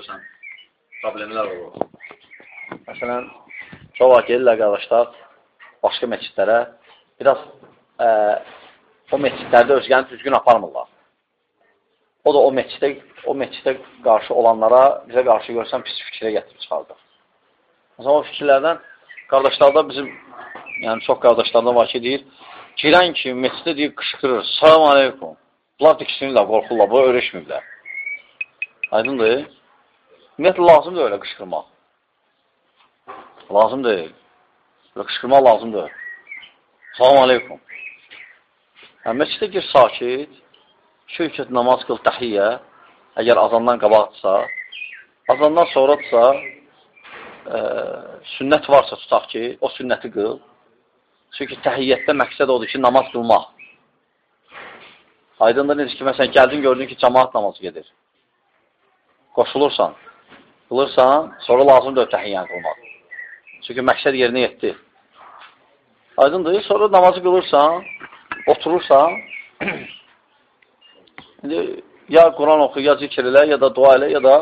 görsən, problemlər olur. Məsələn, çox vaxt gelirlər qardaşlar başqa məscidlərə, biraz ə, o məscidlərdə özgəni düzgün aparmırlar. O da o məscidə, o məscidə qarşı olanlara bizə qarşı görsən pis fikrə gətirib çıxardır. Məsələn, o fikirlərdən qardaşlarda bizim, yəni çox qardaşlardan var ki, deyir, girən ki, məscidə deyir, qışqırır, salam aleykum. Bunlar diksinirlər, qorxurlar, bu öyrəşməyiblər. Aydındır. Ümumiyyətlə, lazımdır öyle qışqırmaq. Lazım deyil. Böyle qışqırmaq lazımdır. Salam aleykum. Hə, məscidə gir sakit, iki ülkət namaz qıl təhiyyə, əgər azandan qabaqdırsa, azandan sonradırsa, e, sünnət varsa tutaq ki, o sünnəti qıl. Çünki təhiyyətdə məqsəd odur ki, namaz qılmaq. Aydındır necə ki, məsələn, gəldin, gördün ki, cəmaat namazı gedir. Qoşulursan, qılırsan, sonra lazımdır təhiyyən qılmaq. Çünki məqsəd yerinə yetdi. Aydındır, sonra namazı qılırsan, oturursan, indi ya Quran oxu, ya zikr elə, ya da dua elə, ya da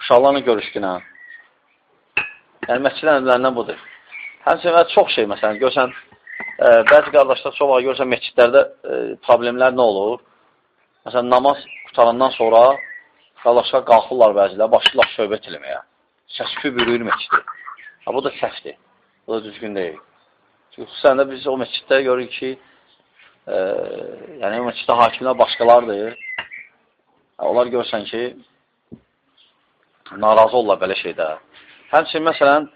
uşaqlarla görüşkünə. Yəni, məscidin ədlərindən budur. Həmçinin çox şey, məsələn, görsən, ə, bəzi qardaşlar çox vaxt görsən, məscidlərdə ə, problemlər nə olur? Məsələn, namaz qutarandan sonra qardaşlar qalxırlar bəzilər, başlayırlar söhbət eləməyə. Səskü bürüyür məscidi. Ha, bu da səhvdir. Bu da düzgün deyil. Çünki xüsusən də biz o məsciddə görürük ki, e, yəni o məsciddə hakimlər başqalardır. Onlar görsən ki, narazı olurlar belə şeydə. Həmçinin, məsələn,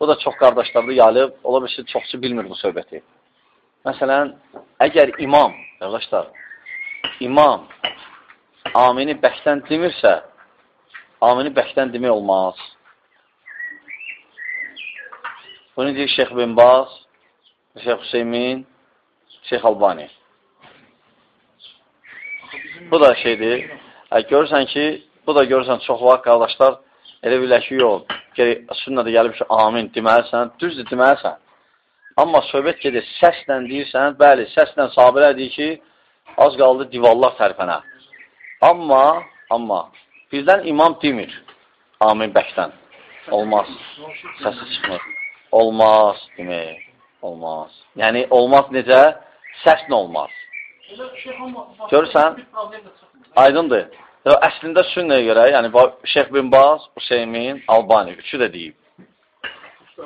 bu da çox qardaşlarda yayılıb, ola bilsin, çoxsu bilmir bu söhbəti. Məsələn, əgər imam, qardaşlar, imam amini bəkdən demirsə, amini bəkdən demək olmaz. Bunu deyir Şeyx bin Baz, Şeyx Hüseymin, Şeyx Albani. Bu da şeydir. Görürsən ki, bu da görürsən çox vaxt qardaşlar elə bilə ki, yox, sünnədə gəlib ki, amin deməlisən, düzdür deməlisən. Amma söhbət gedir, səslə deyirsən, bəli, səslə sabilə deyir ki, az qaldı divallar tərpənə. Amma, amma birdən imam demir, amin bəkdən. Olmaz, səsi çıxmır. Olmaz demək, olmaz. Yəni, olmaz necə? Səslə olmaz. Görürsən? Aydındır. Əslində sünnəyə görə, yəni Şeyx bin Baz, Hüseymin, Albani, üçü də deyib.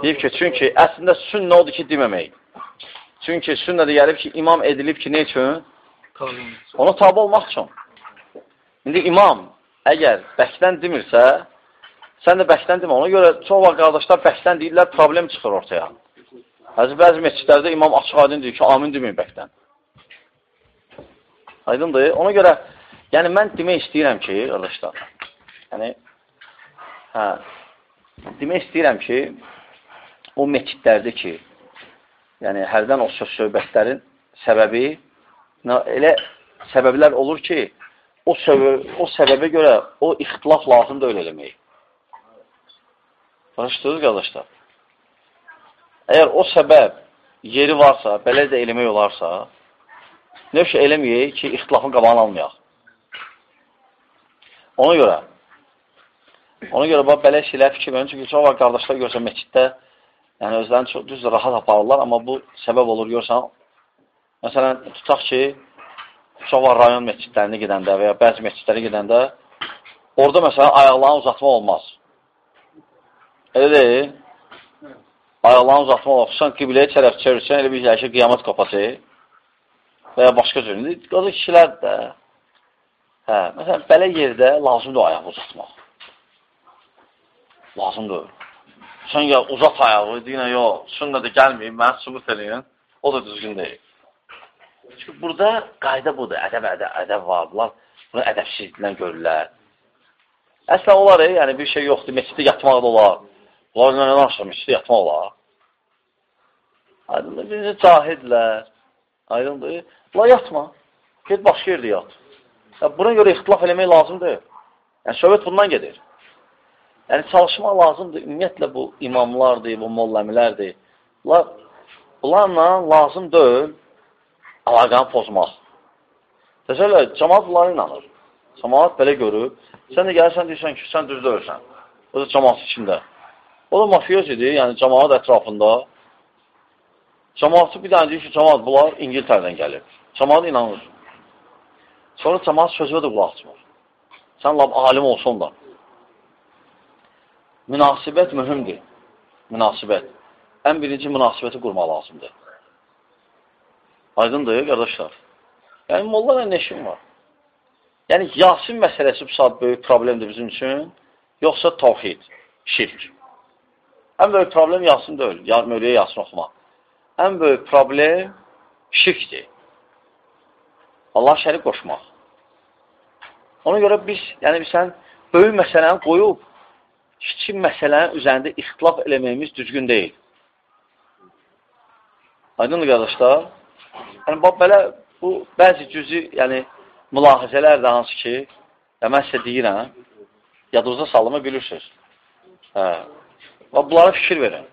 Deyib ki, çünki əslində sünnə odur ki, deməmək. Çünki sünnədə gəlib ki, imam edilib ki, ne üçün? Ona tabi olmaq üçün. İndi imam əgər bəkdən demirsə, sən də bəkdən demə. Ona görə çox vaxt qardaşlar bəkdən deyirlər, problem çıxır ortaya. Həzi bəzi məscidlərdə imam açıq aydın deyir ki, amin deməyin bəkdən. Aydındır. Ona görə, yəni mən demək istəyirəm ki, qardaşlar, yəni, hə, demək istəyirəm ki, o məscidlərdə ki, yəni hərdən o söz söhbətlərin səbəbi, elə səbəblər olur ki, o, səbəb, o səbəbə görə o ixtilaf lazımdır öyle eləmək. Başladınız qardaşlar. Əgər o səbəb yeri varsa, belə də eləmək olarsa, şey eləməyək ki, ixtilafın qabağını almayaq. Ona görə, ona görə bax, belə şeylər fikir verin, çünki çox var qardaşlar görsən məsciddə, yəni özlərini çox düz rahat aparırlar, amma bu səbəb olur görsən, məsələn, tutaq ki, var rayon məscidlərinə gedəndə və ya bəzi məscidlərə gedəndə orada məsələn ayaqlarını uzatma olmaz. Elə deyil. Ayaqlarını uzatma olmaz. Xüsusən qibləyə tərəf çevirsən, elə bir ki, qiyamət qapası və ya başqa cür. Qazı kişilər də hə, məsələn, belə yerdə lazımdır ayağı uzatmaq. Lazımdır. Sən ya uzat ayağı, deyinə, yox, sünnədə gəlməyib, mən sübut eləyin, o da düzgün deyil. Çünki burada qayda budur, ədəb, ədəb, ədəb var. Bunlar bunu ədəbsizliklə görürlər. Əslən olar, e, yəni bir şey yoxdur, məsciddə yatmaq da olar. Bunlar nə danışır, məsciddə yatmaq olar. Aydındır, bizi cahidlər. Aydındır. Bunlar yatma. Get başqa yerdə yat. Ya, buna görə ixtilaf eləmək lazımdır. Yəni, söhbət bundan gedir. Yəni, çalışmaq lazımdır. Ümumiyyətlə, bu imamlardır, bu molləmilərdir. Bunlar, bunlarla lazım deyil əlaqəni pozmaq. Təsəvvür cəmat bunları inanır. Cəmaat belə görüb. Sən də gəlirsən, deyirsən ki, sən düz deyirsən. O da cəmaat içində. O da mafiyos idi, yəni cəmaat ətrafında. Cəmaatı bir dənə deyir ki, cəmaat bunlar İngiltərədən gəlib. Cəmaat inanır. Sonra cəmaat sözünə də qulaq açmır. Sən lab alim olsun da. Münasibət mühümdir. Münasibət. Ən birinci münasibəti qurmaq lazımdır. Aydındır, qardaşlar. Yəni, molla nə işin var? Yəni, Yasin məsələsi bu saat böyük problemdir bizim üçün, yoxsa tavhid, şirk. Ən böyük problem Yasin deyil, mövləyə Yasin oxumaq. Ən böyük problem şirkdir. Allah şərik qoşmaq. Ona görə biz, yəni sən böyük məsələni qoyub, kiçik məsələnin üzərində ixtilaf eləməyimiz düzgün deyil. Aydınlı qardaşlar? Yəni, bax, belə bu bəzi cüzi, yəni mülahizələr də hansı ki, və mən sizə deyirəm, yadınıza salımı bilirsiniz. Hə. Və bunlara fikir verin.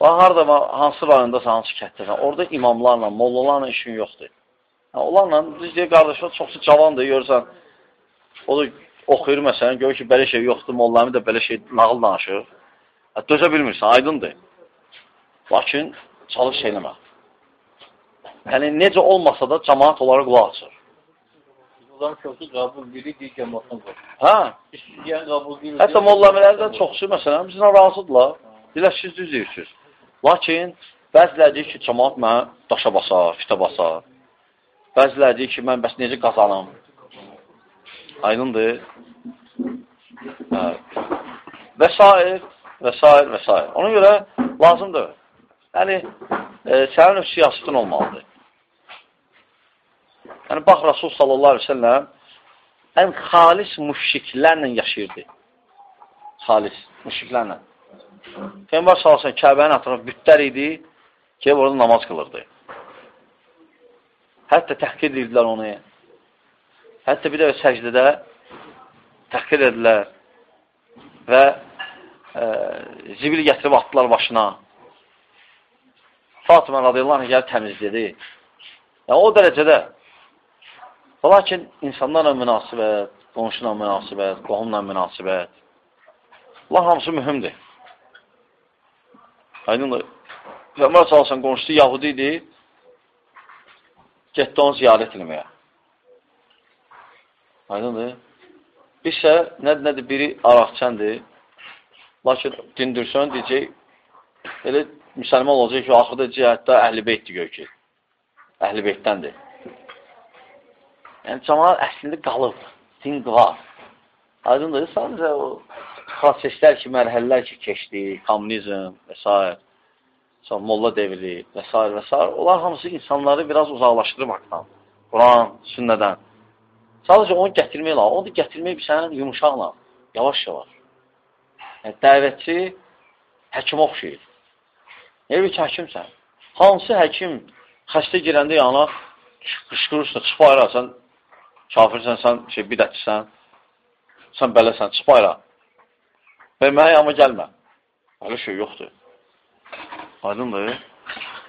Və harada, hansı rayondasa, hansı kətdəsən, orada imamlarla, mollalarla işin yoxdur. Hə, onlarla, düz deyə qardaşlar, çoxsu cavandır, görürsən, o da oxuyur məsələn, görür ki, belə şey yoxdur, mollarımı da belə şey nağıl danışır. Hə, dözə bilmirsən, aydındır. Lakin, çalış eləmək. Yəni, necə olmasa da cəmaat onlara qulaq açır. Bunların çoxu qəbul biri digər cəmaatdan qoyur. Hə? İstəyən qəbul biri. Hətta mollamələrdən çoxsu, məsələn, bizlə razıdırlar. Deyirlər, siz düz deyirsiniz. Lakin, bəziləri deyir ki, cəmaat mənə daşa basar, fitə basar. Bəziləri deyir ki, mən bəs necə qazanım? Aydındır. Hə. Və s. və s. və s. Ona görə lazımdır. Yəni, e, sənin öz siyasətin olmalıdır. Yəni, bax, Rasul sallallahu aleyhi ve selləm ən xalis müşriklərlə yaşayırdı. Xalis, müşriklərlə. Peyyambar sallallahu Kəbənin ətrafı bütlər idi ki, orada namaz qılırdı. Hətta təhqir edirdilər onu. Hətta bir də səcdədə təhqir edilər və e, zibil gətirib atdılar başına. Fatıma radiyallahu anh gəlib təmizledi. Yəni, o dərəcədə Lakin insanlarla münasibət, qonşuna münasibət, qohumla münasibət, Allah hamısı mühümdir. Aydındır. Peyğəmbər salsan qonşusu Yahudi idi, getdi onu ziyarət etməyə. Aydındır. Bizsə nədir, nədir, biri araqçəndir, lakin dindirsən deyəcək, elə müsəlman olacaq ki, axırda cihətdə əhl-i beytdir gör ki, əhl-i beytdəndir. Yəni, cəmaat əslində qalıb, din var. Aydındır, sadəcə o proseslər ki, mərhələlər ki, keçdi, kommunizm və s. Sonra molla devri və s. və s. Onlar hamısı insanları biraz uzaqlaşdırıb haqdan. Quran, sünnədən. Sadəcə onu gətirmək lazım. Onu da gətirmək bir sənin yumuşaqla, yavaş-yavaş. Yəni, dəvətçi həkim oxşayır. Elə ki, həkimsən. Hansı həkim xəstə girəndə yana qışqırırsa, çıx bayrağı, sən kafirsən, sən şey, bidətçisən, sən beləsən, çıx bayrağı. Və mənə yanıma gəlmə. Öyle şey yoxdur. Aydındır.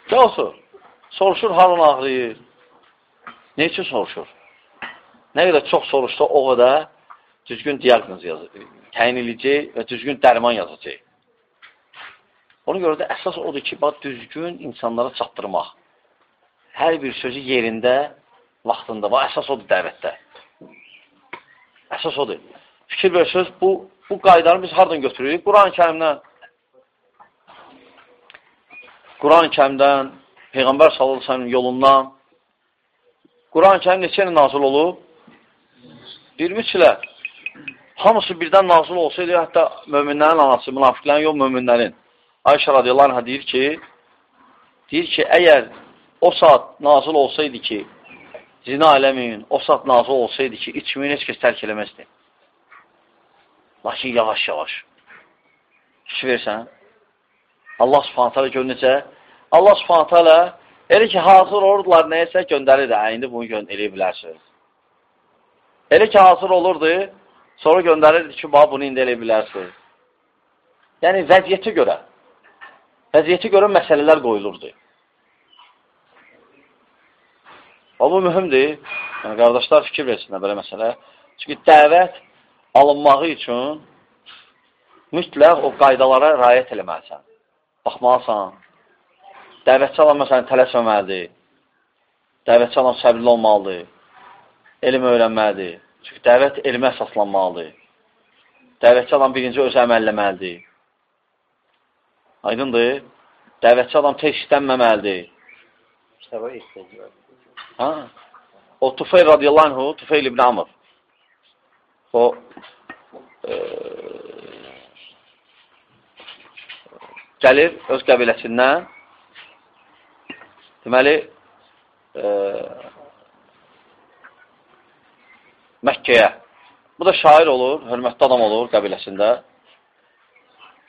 Gəlsur. Soruşur halın ağrıyır. Ne üçün soruşur? Nə qədər çox soruşsa, o qədər düzgün diaqnoz yazır, təyin edəcək və düzgün dərman yazacaq. Ona görə də əsas odur ki, bax, düzgün insanlara çatdırmaq. Hər bir sözü yerində, vaxtında. Bax, əsas odur dəvətdə. Əsas odur. Fikir verirsiniz, bu, bu qaydanı biz hardan götürürük? Quran-ı kərimdən. Quran-ı kərimdən, Peyğəmbər sallallahu yolundan. Quran-ı kərim neçə ilə nazil olub? 23 ilə. Hamısı birdən nazil olsaydı, hətta möminlərin anası, münafiqlərin yox, möminlərin. Ayşə radiyallahu anh deyir ki, deyir ki, əgər o saat nazil olsaydı ki, zina eləməyin, o saat nazil olsaydı ki, içməyin heç kəs tərk eləməzdi. Lakin yavaş-yavaş. Fikir versən, Allah subhanət hələ gör necə? Allah subhanət hələ elə ki, hazır olurdular nəyəsə göndərir də, indi bunu eləyə bilərsiniz. Elə ki, hazır olurdu, sonra göndərirdi ki, bunu indi eləyə bilərsiniz. Yəni, vəziyyətə görə, vəziyyətə görə məsələlər qoyulurdu. Və bu mühümdir. Yəni, qardaşlar fikir versinlər belə məsələ. Çünki dəvət alınmağı üçün mütləq o qaydalara rayət eləməlisən. Baxmalısan. Dəvətçi adam məsələn tələsməməlidir. Dəvətçi adam səbirli olmalıdır. Elm öyrənməlidir. Çünki dəvət elmə əsaslanmalıdır. Dəvətçi adam birinci özü əməlləməlidir. Aydındır. Dəvətçi adam tez işlənməməlidir. Kitaba ehtiyacı var. Ha? O Tufeyl radiyallahu anhu, Tufeyl ibn Amr. O e, gəlir öz qəbiləsindən deməli e, Məkkəyə. Bu da şair olur, hörmətli adam olur qəbiləsində.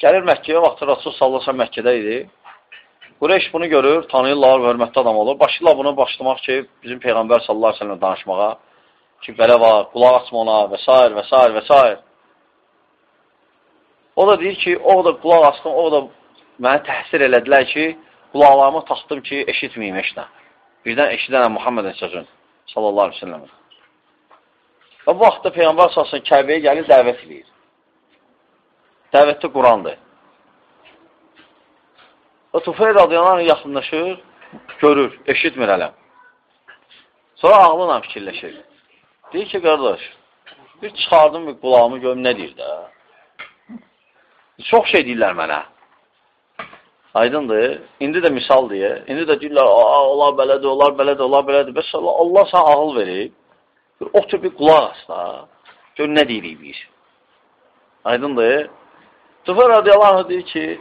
Gəlir Məkkəyə, vaxtı Rasul sallasa Məkkədə idi. Qureyş bunu görür, tanıyırlar, hörmətli adam olur. Başlayırlar bunu başlamaq ki, bizim Peyğəmbər sallallahu aleyhi ve sellem danışmağa ki, belə var, qulaq açma ona və s. və s. və s. O da deyir ki, o da qulaq açdım, o da məni təhsir elədilər ki, qulaqlarımı taxdım ki, eşitməyim eşlə. Birdən eşidənəm Muhammedin sözün, sallallahu aleyhi ve sellem. Və bu vaxtda Peyğəmbər salsın Kəbəyə gəlir, dəvət edir. Dəvətdə Qurandır. O Tufeyl radiyonlarla yaxınlaşır, görür, eşitmir ələm. Sonra ağlına fikirləşir. Deyir ki, qardaş, bir çıxardım bir qulağımı görüm, nə deyir də? Çox şey deyirlər mənə. Aydındır. İndi də misal deyə. İndi də deyirlər, onlar belədir, onlar belədir, onlar belədir. Bəs Allah sana ağıl verir. Bir otur bir qulaq asla. Gör nə deyirik biz. Aydındır. Tufar radiyallahu deyir ki,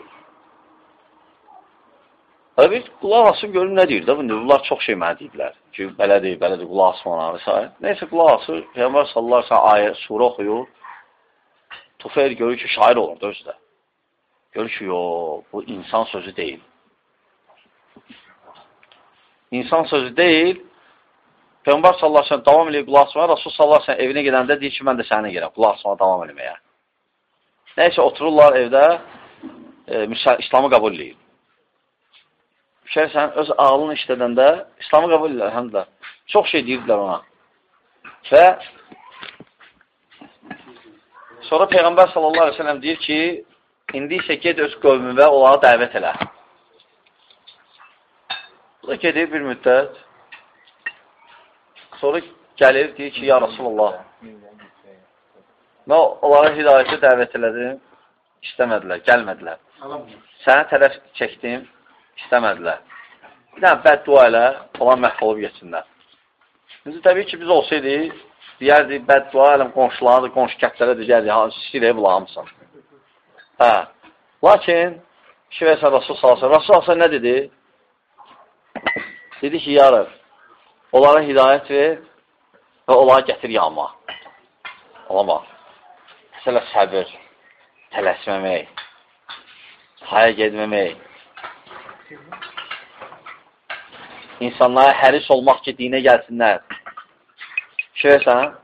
bir qulaq asın görün nə deyir də. Bunlar çox şey mənə deyirlər. Ki, belədir, belədir, qulaq asma və s. Neysə, qulaq asır. Peyğəmbər sallallahu aleyhi ve sellem ayə, surə oxuyur. Tufeyl görür ki, şair olur da özü də. Görür ki, yox, bu insan sözü deyil. İnsan sözü deyil. Peyğəmbər sallallahu əleyhi və səlləm davam eləyir qulaq asmağa. Rasul sallallahu əleyhi və səlləm evinə gedəndə deyir ki, mən də səninlə gəlirəm, qulaq asmağa davam eləməyə. Nəysə otururlar evdə, e, İslamı qəbul eləyir. Şərsən öz ağlını işlədəndə İslamı qəbul edirlər həm də. Çox şey deyirdilər ona. Və sonra Peyğəmbər sallallahu əleyhi və səlləm deyir ki, indi isə get öz qövmünə onlara dəvət elə. Bu da gedir bir müddət. Sonra gəlir, deyir ki, ya Rasulullah, mən onlara hidayəti dəvət elədim, istəmədilər, gəlmədilər. Sənə tərəf çəkdim, istəmədilər. Bir dənə bəddua ilə, onlar məhv olub geçsinlər. İndi təbii ki, biz olsaydı, deyərdik, bəddua ilə qonşulardır, qonşu kətlərə deyərdik, hansı istəyir, bunlar hamısın. Hə. Lakin, və Rasul salsın. Rasul salsın nə dedi? Dedi ki, yarır, onlara hidayət ver və onlara gətir yanma. Olama. Məsələ səbir, tələsməmək, haya gedməmək, insanlara həris olmaq ki, dinə gəlsinlər. Şöyəsən,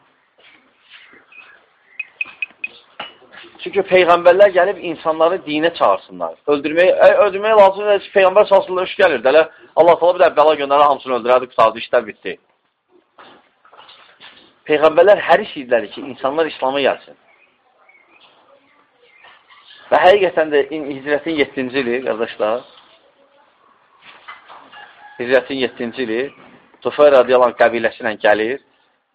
Çünki peyğəmbərlər gəlib insanları dinə çağırsınlar. Öldürmək, öldürmək lazımdır. Peyğəmbər salsınlar üç gəlir. Dələ Allah təala bir də bəla göndərər, hamısını öldürərdi, qutardı, işlər bitdi. Peyğəmbərlər həris idilər ki, insanlar İslam'a gəlsin. Və həqiqətən də hicrətin 7-ci ili, qardaşlar, hicrətin 7-ci ili Tufay radiyallahu qəbiləsi ilə gəlir,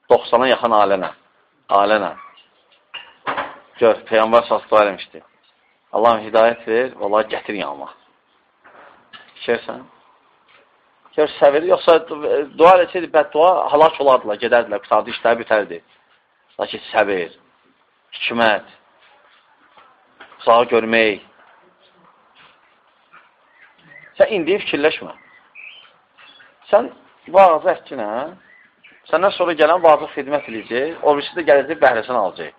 90-a yaxın alənə, alənə. Gör, sallallahu dua eləmişdi. Allahım hidayət ver, Allah gətir yanıma. Fikirsən? Gör, səvir, yoxsa dua eləsəydi, bəddua halak olardılar, gedərdilər, qutardı, işləri bitərdi. Lakin səvir, hikmət, uzağı görmək. Sən indi fikirləşmə. Sən vazı əkkinə, səndən sonra gələn vazı xidmət edəcək, o birisi də gələcək, bəhrəsini alacaq.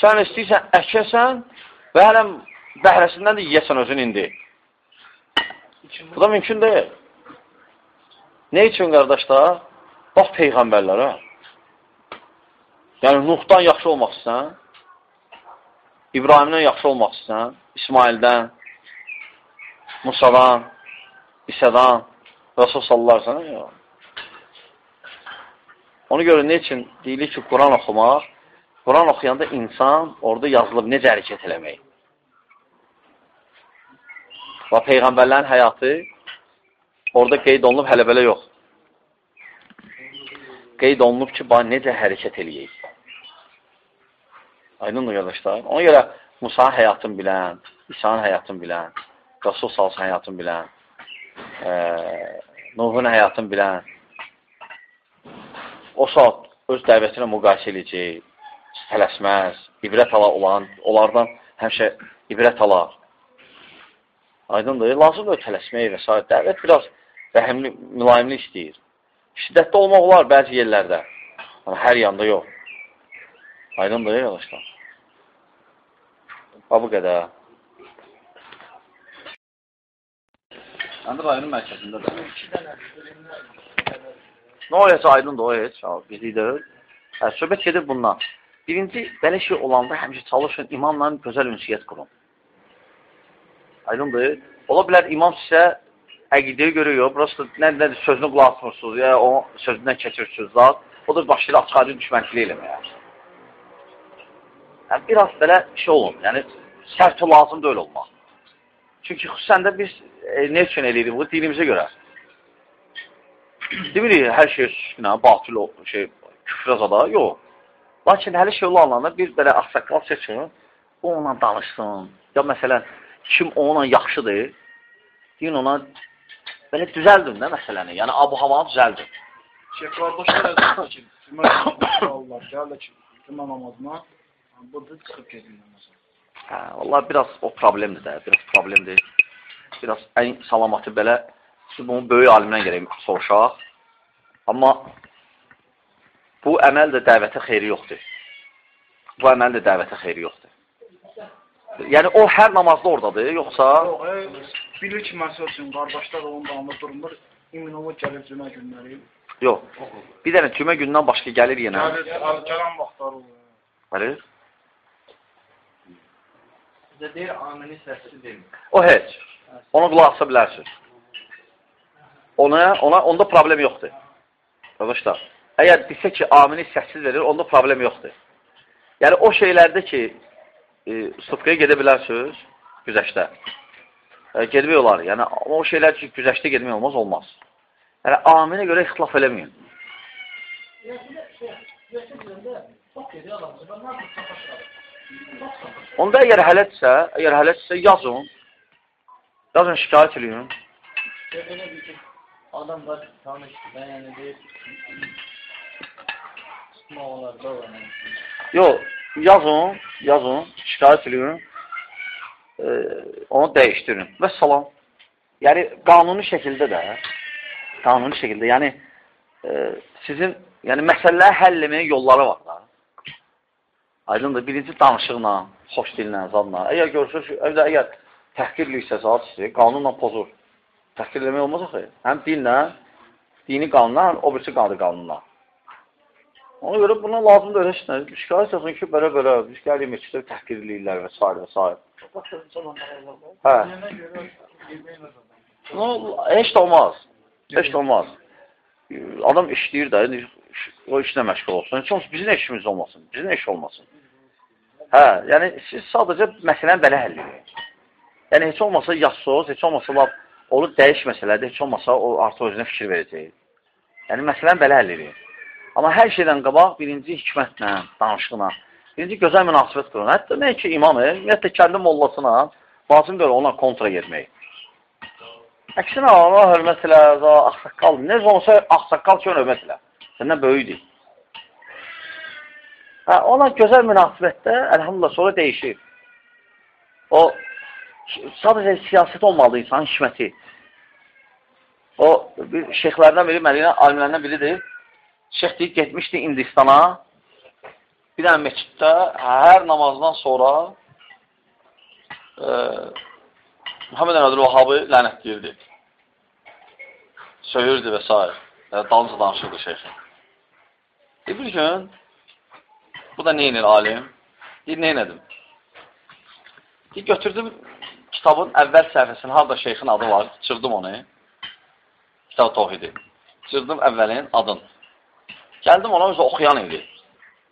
Sən istəyirsən, əkəsən və hələm bəhrəsindən də yiyəsən özün indi. Bu da mümkün deyil. Ne üçün, qardaşlar? Bax, Peyğəmbərlərə. Yəni, Nuhdan yaxşı olmaq istəyən, İbrahimdən yaxşı olmaq istəyən, İsmaildən, Musadan, İsədan, Rasul sallallahu aleyhi sellem, Ona görə nə üçün deyilir ki, Quran oxumaq, Quran oxuyanda insan orada yazılıb necə hərəkət eləmək. Və Peyğəmbərlərin həyatı orada qeyd olunub, hələ belə yox. Qeyd olunub ki, necə hərəkət eləyək. Aydındır, qardaşlar. Ona görə Musa həyatını bilən, İsa'nın həyatını bilən, Rasul salsın həyatını bilən, e, Nuhun həyatını bilən, o saat öz dəvətinə müqayisə edəcək, tələsməz, ibrət ala olan, onlardan həmişə ibrət alar. Aydındır, lazımdır tələsmək və s. Dəvət biraz rəhimli, mülayimli istəyir. Şiddətli olmaq olar bəzi yerlərdə, amma hər yanda yox. Aydındır, yoldaşlar. Bu qədər. Məndə rayonun mərkəzində də. Nə o heç aydındır, o heç. Bizi deyil. Hə, söhbət gedir bundan. Birinci, belə şey olanda həmişə çalışın, imamla gözəl ünsiyyət qurun. Aydındır. Ola bilər, imam sizə əqidəyə görə yox, burası nə, nədir, sözünü qulaq atmırsınız, ya o sözündən keçirsiniz zat, o da başlayır açıq aydın düşmənçilik eləməyə. Yəni, biraz belə şey olun, yəni sərt lazım deyil olmaq. Çünki xüsusən də biz e, nə üçün eləyirik bu? Dinimizə görə. Demirik, hər şey günə, batıl o, şey, küfrə zada, yox. Lakin hələ şey olanlarda bir belə axsaqqal seçin, o onunla danışsın. Ya məsələn, kim onunla yaxşıdır, deyin ona belə düzəldin də məsələni. Yəni, abu havanı düzəldin. Şeyh qardaşlar əzəmdir ki, cümə namazına gəlir ki, cümə namazına burada çıxıb gedin namaza. Hə, vallahi biraz o problemdir də, biraz problemdir. Biraz ən salamatı belə, siz bunu böyük alimdən gerək soruşaq. Amma bu əməl də dəvətə xeyri yoxdur. Bu əməl də dəvətə xeyri yoxdur. Yəni, o hər namazda oradadır, yoxsa... Yox, e, bilir ki, məsəl üçün, qardaşlar onun damı durmur, immunolog gəlir cümə günləri. Yox, bir dənə cümə gündən başqa gəlir yenə. Gəlir, gələn vaxtlar olur. Bəli. Bizə deyir, amini səssiz demir. O heç. Ona qulaq asa bilərsiniz. Ona, ona, onda problem yoxdur. Qardaşlar, əgər desə ki, amini səssiz verir, onda problem yoxdur. Yəni, o şeylərdə ki, e, stupkaya gedə bilərsiniz, güzəşdə. E, gedmək olar. Yəni, o şeylər ki, güzəşdə gedmək olmaz, olmaz. Yəni, aminə görə ixtilaf eləməyin. Onda əgər hələtsə, əgər hələtsə, yazın. Yazın, şikayət eləyin. Adam var, tanışdı, bəyənidir, tutmaq olar, da. Yox, yazın, yazın, şikayət eləyin. E, onu dəyişdirin. Və salam. Yəni, qanuni şəkildə də, qanuni şəkildə, yəni, e, sizin, yəni, məsələləri həll eləməyə yolları var da. Aydındır, birinci danışıqla, xoş dillə, zadla. Əgər görürsünüz, evdə əgər təhqirliksə zat sizi, qanunla pozur. Təhqir eləmək olmaz axı. Həm dinlə, dini qanunla, o birisi qadı qanunla. Ona görə buna lazımdır öyrəşsinlər. Şikayət olsun ki, belə-belə, biz gəlik meçiddə təhqirliyirlər və s. və s. Hə. No, heç də olmaz. Heç də olmaz. Adam işləyir də, o işlə məşğul olsun. Olmasa bizim işimiz olmasın, bizim iş olmasın. Hə, yəni siz sadəcə məsələni belə həll edin. Yəni heç olmasa yazsız, heç olmasa lab onu dəyişməsələr, heç olmasa o artıq özünə fikir verəcək. Yəni məsələni belə həll edin. Amma hər şeydən qabaq birinci hikmətlə, danışıqla, birinci gözəl münasibət qurun. Hətta nə ki imamı, ümumiyyətlə kəndi mollasına lazımdır ona kontra getmək. Əksinə ona hörmət elə, axsaqqal, necə olsa axsaqqal üçün hörmət elə. Səndən böyükdür. Hə, ona gözəl münasibətdə, əlhamdülillah, sonra dəyişir. O, sadəcə siyasət olmalı insanın hikməti. O, bir şeyxlərdən biri, Mədinə alimlərindən biridir. Şeyx deyib, getmişdi Hindistana, bir dənə meçiddə hər namazdan sonra e, Muhammed Ənədir Vahabı lənətləyirdi. Söyürdü və s. Dalınca danışırdı şeyxin. E, bir gün Bu da neynir alim? Deyir, neynədim? Deyir, götürdüm kitabın əvvəl səhifəsini, harada şeyxin adı var, çırdım onu. Kitab tohidi. Çırdım əvvəlin adın. Gəldim ona özü oxuyan idi.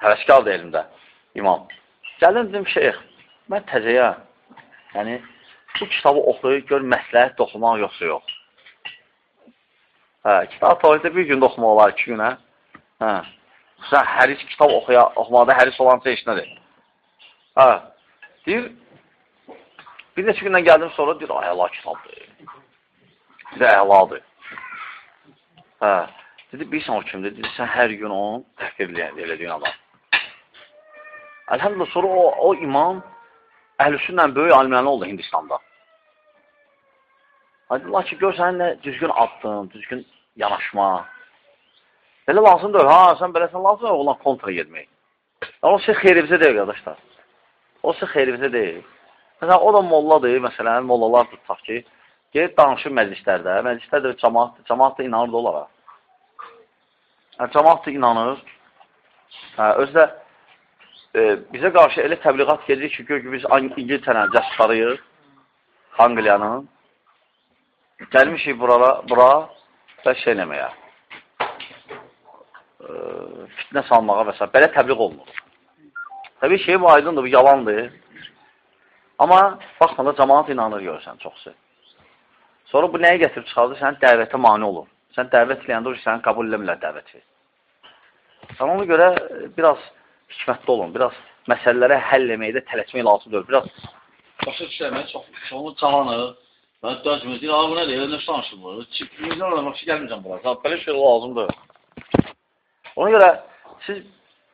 Həvəskardır elmdə, imam. Gəldim dedim, şeyx, mən təzəyə, yəni, bu kitabı oxuyub, gör, məsləhət oxumaq yoxsa yox. Hə, kitab tarihdə bir gündə oxumaq olar, iki günə. Hə, sən həris kitab oxuya, oxumaqda həris olan şey nədir? Hə, deyir, bir neçə gündən gəldim sonra, deyir, əla kitabdır. Deyir, əladır. Hə, dedi, bilirsən o kimdir? Dedi, sən hər gün onu təhqir elədiyin adam. Əlhəmdülillah, sonra o, o imam əhlüsünlə böyük alimlərin oldu Hindistanda. Aydılar ki, gör sənin nə düzgün addım, düzgün yanaşma. Belə lazım deyil, ha, sən beləsən lazım deyil, olan kontra getmək. O şey xeyrivizə deyil, qardaşlar. O şey xeyrivizə deyil. Məsələn, o da molladır, məsələn, mollalar tutaq ki, Deyir, danışır məclislərdə. Məclislərdə cəmaat, cəmaat da inanır da onlara. Hə, cəmaat da inanır. Hə, özü də e, bizə qarşı elə təbliğat gedir ki, gör ki, biz İngiltərəni cəsarıyıq, Angliyanın. Gəlmişik buraya, bura və şey eləməyə. E, fitnə salmağa və s. Belə təbliğ olunur. Təbii şey bu aydındır, bu yalandır. Amma baxmada cəmaat inanır görürsən çoxsu. Sonra bu nəyə gətirib çıxardır? Sənin dəvətə mani olur. Sən dəvət eləyəndə o səni qəbul eləmirlər dəvəti. Sən ona görə biraz hikmətli olun, biraz məsələlərə həll etməkdə tələsmək lazımdır. Biraz başa düşərmək çox, çoxlu cavanı, mən dözmür, deyir, bu nədir, nə danışılmır, çiftliyindən oradan başa gəlməyəcəm bura, belə şey lazımdır. Ona görə siz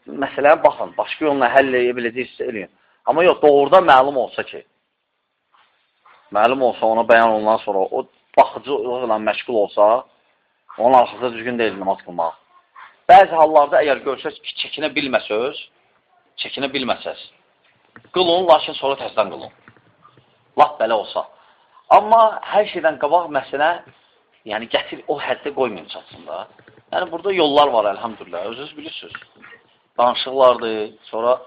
məsələyə baxın, başqa yolla həll edə biləcəksiniz, eləyin. Amma yox, doğrudan məlum olsa ki, məlum olsa, ona bəyan olunan sonra, o baxıcılıqla məşğul olsa, onun arxasında düzgün deyil namaz qılmaq. Bəzi hallarda əgər görsəz ki, çəkinə bilməsəz, çəkinə bilməsəz, qılın, lakin sonra təzdən qılın. Lap belə olsa. Amma hər şeydən qabaq məsələ, yəni gətir, o həddə qoymayın çatsın da. Yəni, burada yollar var, əlhamdülillah, özünüz bilirsiniz. Danışıqlardır, sonra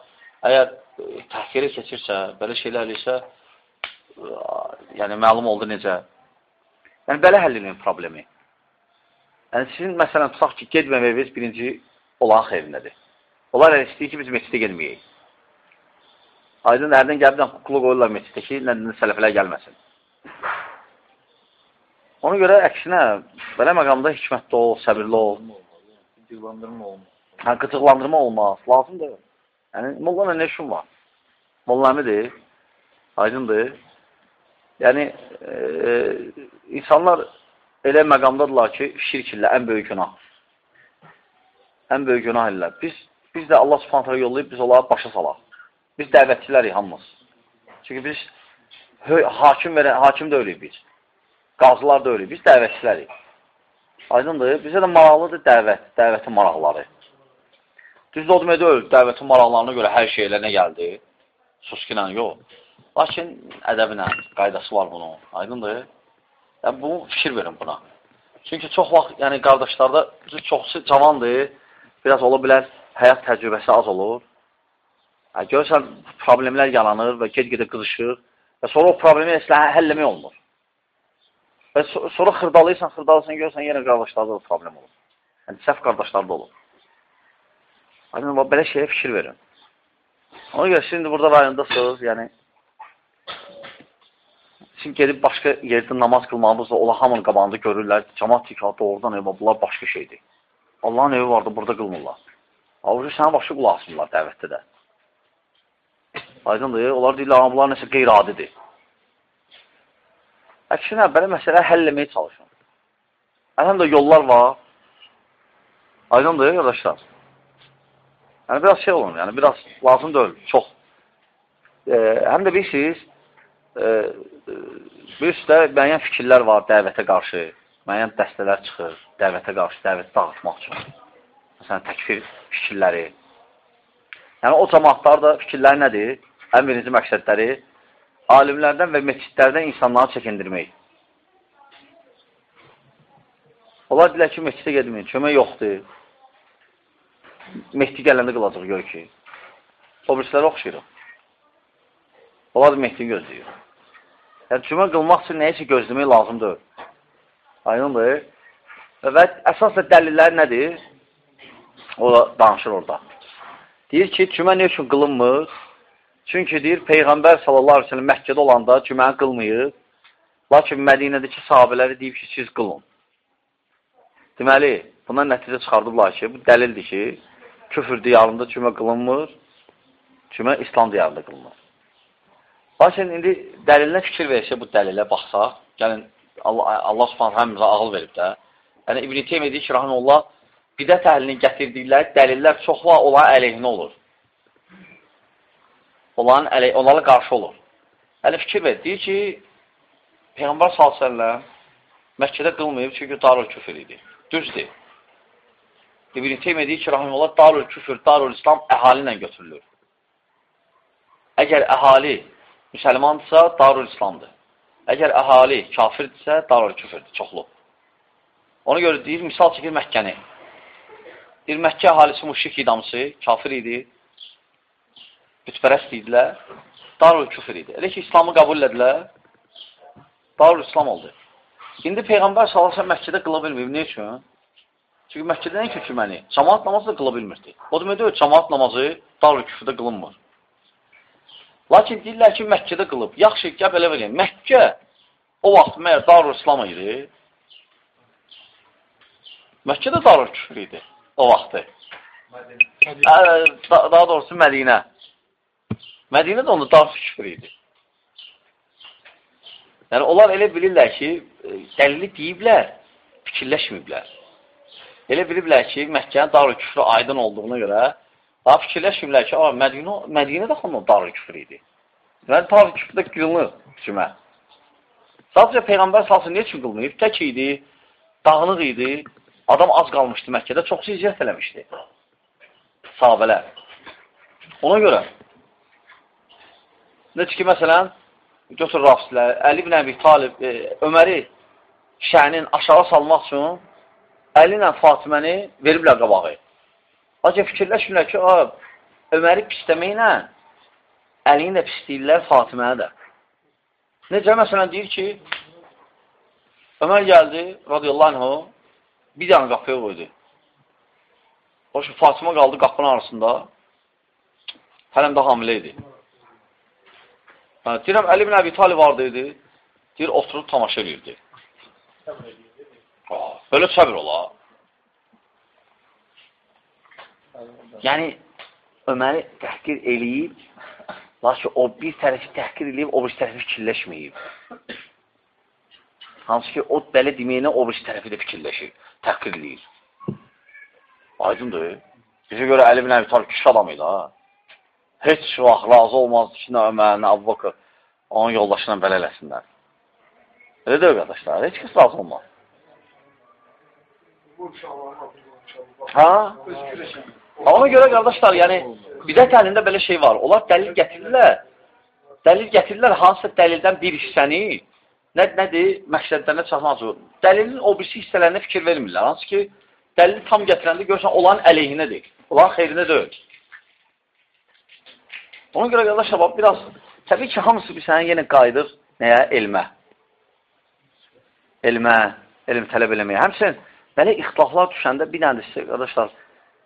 əgər e, təhkiri keçirsə, belə şeylər isə, yəni məlum oldu necə. Yəni, belə həll edin problemi. Yəni, sizin, məsələn, tutaq ki, gedməməyiniz birinci olan xeyrindədir. Onlar elə istəyir ki, biz meçidə gelməyək. Aydın, ərdən gəlbdən kuklu qoyurlar meçidə ki, nədən sələfələr gəlməsin. Ona görə əksinə, belə məqamda hikmətli ol, səbirli ol. Qıcıqlandırma olmaz. Hə, qıcıqlandırma olmaz, lazımdır. Yəni, molla nə işin var? Molla əmidir, aydındır. Yəni, e, insanlar elə məqamdadırlar ki, şirk ilə ən böyük günah. Ən böyük günah ilə. Biz, biz də Allah subhanətə yollayıb, biz onları başa salaq. Biz dəvətçilərik hamımız. Çünki biz hakim, verən, hakim də öyləyik biz. Qazılar da öyləyik. Biz dəvətçilərik. Aydındır. Bizə də maraqlıdır dəvət, dəvətin maraqları. Düzdür, o demək deyil, dəvətin maraqlarına görə hər şey elə nə gəldi? Suskinən yox. Lakin ədəbinə qaydası var bunun. Aydındır? Yəni, bu fikir verin buna. Çünki çox vaxt, yəni qardaşlarda çoxsu cavandır, biraz ola bilər, həyat təcrübəsi az olur. Yəni, görürsən, problemlər yaranır və ged-gedə qızışır və sonra o problemi həll eləmək olmur. Və so sonra xırdalıysan, xırdalıysan, görürsən, yenə qardaşlarda da problem olur. Yəni, səhv qardaşlarda olur. Yəni, belə şeyə fikir verin. Ona görə şimdi burada rayondasınız, yəni Siz gedib başqa yerdə namaz qılmağınızda ola hamının qabağında görürlər. Cəmat ki, doğrudan ev bunlar başqa şeydir. Allahın evi vardı, burada qılmırlar. Avucu sənə başqa qulaq asmırlar dəvətdə də. Aydındır, onlar deyirlər, bunlar nəsə qeyri-adidir. Əksinə, belə məsələ həll eləməyə çalışın. Əlhəm də yollar var. Aydındır, qardaşlar. Yəni, biraz şey olun, yəni, biraz lazım deyil, çox. E, həm də bilirsiniz, e, bir üstə müəyyən fikirlər var dəvətə qarşı, müəyyən dəstələr çıxır dəvətə qarşı, dəvəti dağıtmaq üçün. Məsələn, təkfir fikirləri. Yəni, o cəmaatlar da fikirləri nədir? Ən birinci məqsədləri alimlərdən və meçidlərdən insanları çəkindirmək. Onlar deyilər ki, meçidə gedməyin, kömək yoxdur. Mehdi gələndə qılacaq gör ki. O birislərə oxşayırıq. Onlar da Mehdini gözləyir. Yəni, cümə qılmaq üçün nəyisə gözləmək lazımdır. Aydındır. Və əsas da dəlillər nədir? O da danışır orada. Deyir ki, cümə ne üçün qılınmır? Çünki deyir, Peyğəmbər sallallahu aleyhi ve sellem Məkkədə olanda cüməni qılmayıb. Lakin Mədinədəki sahabələri deyib ki, siz qılın. Deməli, bundan nəticə çıxardıblar ki, bu dəlildir ki, küfür diyarında cümə qılınmır, cümə İslam diyarında qılınır. Lakin indi dəlilinə fikir versə, bu dəlilə baxsaq, gəlin, Allah, Allah subhanət həmimizə ağıl verib də. Yəni, İbn-i Teym edir ki, rahmanullah, bidət əhlinin gətirdikləri dəlillər çoxla olan əleyhinə olur. Onların ələ, onlara qarşı olur. Hələ fikir ver, deyir ki, Peyğəmbər s.ə.v Məkkədə qılmayıb, çünki darül küfür idi. Düzdür. İbn-i Teym edir ki, rahmanullah, darül küfür, darül İslam əhali ilə götürülür. Əgər əhali müsəlmandırsa, darül İslamdır. Əgər əhali kafirdirsə, darül küfürdür, çoxlu. Ona görə deyir, misal çəkir Məkkəni. Deyir, Məkkə əhalisi müşrik idamsı, kafir idi, bütpərəst idilər, darül küfür idi. Elə ki, İslamı qəbul edilər, darül İslam oldu. İndi Peyğəmbər salasa Məkkədə qıla bilməyib. Ne üçün? Çünki Məkkədə nə ki, məni? Cəmaat namazı da qıla bilmirdi. O demək deyil, cəmaat namazı darül küfürdə qılınmır. Lakin deyirlər ki, Məkkədə qılıb. Yaxşı, gəl belə verəyim. Məkkə o vaxt məyər darül İslam idi. Məkkədə darül küfür idi o vaxtı. Daha doğrusu Mədinə. Mədinə də onda darül küfür idi. Yəni, onlar elə bilirlər ki, dəlili deyiblər, fikirləşməyiblər. Elə biliblər ki, Məkkənin darül küfrü aydın olduğuna görə daha fikirləşməyiblər ki, Mədinə, Mədinə də xanım darül küfür idi. Yəni, darül küfrdə qılınır cümə. Sadəcə Peyğəmbər salsın, ne üçün qılmayıb? Tək idi, dağınıq idi, adam az qalmışdı Məkkədə, çoxsu icrət eləmişdi. Sahabələr. Ona görə, necə ki, məsələn, götür rafsilər, Əli ibn Əbi Talib, e, Öməri şəhinin aşağı salmaq üçün Əli ilə Fatiməni veriblər qabağı. Lakin fikirləşmirlər ki, Öməri pisləməklə Əlini də pisləyirlər Fatiməni də. Necə məsələn deyir ki, Ömər gəldi, radiyallahu anhu, bir dənə qapıya qoydu. O ki, Fatimə qaldı qapının arasında, hələm də hamilə idi. Yəni, deyirəm, Əli ibn Əbi Talib vardı idi, deyir, oturub tamaşa edirdi. Böyle səbir ola. Yəni, Öməri təhqir eləyib, lakin o bir tərəfi təhqir eləyib, o bir tərəfi fikirləşməyib. Hansı ki, o belə deməyinə o bir tərəfi də fikirləşir, təhqir eləyir. Aydındır. Bizə görə Əli ibn Əbi Talib kişi adam idi, ha. Heç vaxt razı olmazdı ki, nə Ömər, nə Abbaqır onun yoldaşına belə eləsinlər. Elə deyil, qardaşlar, heç kəs razı olmaz. Ha? Ona görə qardaşlar, yəni bidət əlində belə şey var. Onlar dəlil gətirirlər. Dəlil gətirirlər hansısa dəlildən bir hissəni nə nədir? Məqsədlərinə çatmaq üçün. Dəlilin o birisi hissələrinə fikir vermirlər. Hansı ki, dəlili tam gətirəndə görsən onların əleyhinədir. Onların xeyrinə deyil. Ona görə qardaşlar, bax, biraz, təbii ki, hamısı bir sənə yenə qayıdır nəyə? Elmə. Elmə, elm tələb eləməyə. Həmçinin, belə ixtilaflar düşəndə bir dənə də qardaşlar,